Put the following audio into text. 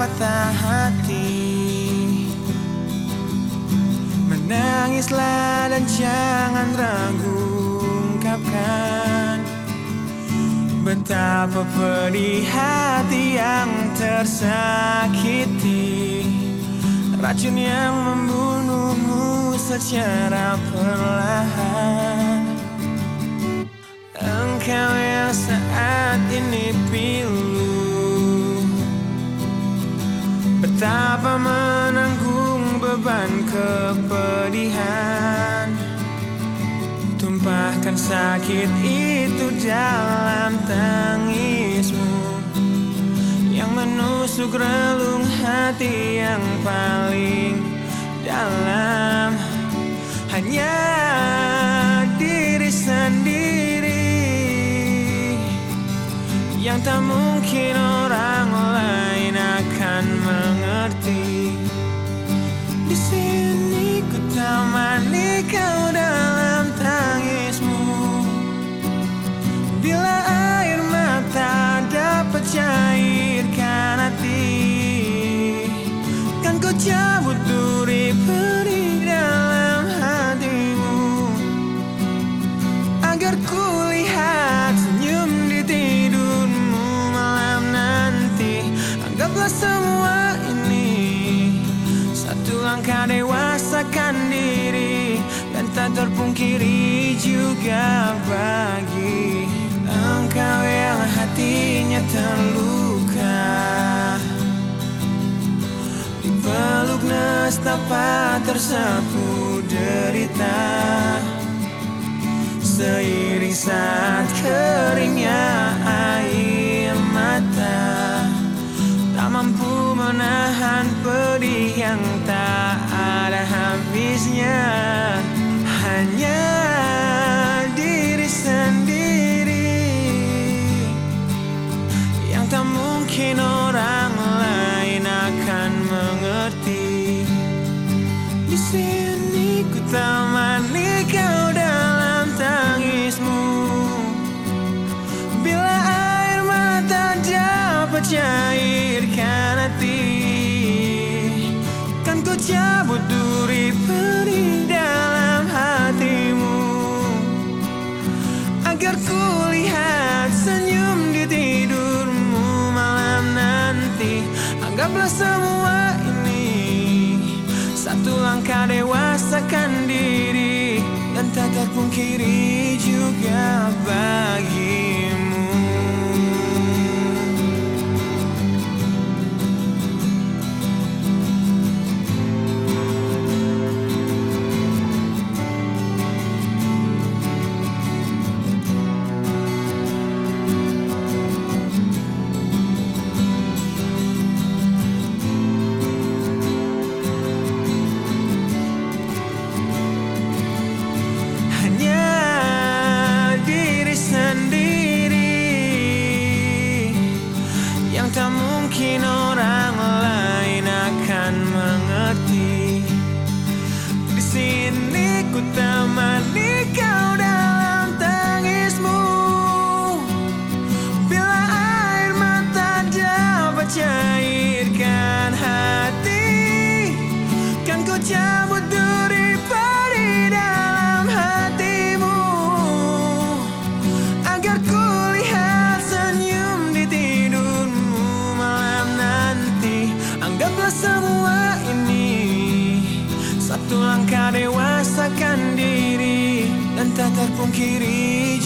patah hati. Menangislah dan jangan ragu ungkapkan Betapa pedih hati yang tersakiti. Racun yang membunuhmu secara perlahan. Engkau yang saat ini pilu Betapa menanggung beban kepedihan? Tumpahkan sakit itu dalam tangismu. Yang menusuk relung hati yang paling dalam. Hanya diri sendiri. Yang tak mungkin kau dalam tangismu. Bila air mata dapat cairkan hati Kan ku cabut duri perih dalam hatimu. Agar ku lihat senyum di tidurmu malam nanti. Anggaplah semua ini Satu langkah dewasakan diri tak terpungkiri juga bagi Engkau yang hatinya terluka. Dipeluk nestapa tersapu derita. Seiring saat keringnya air mata Tak mampu menahan pedih yang tak temani kau dalam tangismu. Bila air mata dapat cairkan hati Kan ku cabut duri perih dalam hatimu. Agar ku lihat senyum di tidurmu malam nanti. Anggaplah semua ini Satu langkah Dan tak terpungkiri juga bagimu ku temani kau dalam tangismu. Bila air mata dapat cairkan hati, kan ku cabut duri padi dalam hatimu Agar ku lihat senyum di tidurmu malam nanti Anggaplah semua ini Satu langkah dewasakan diri Dan tak terpungkiri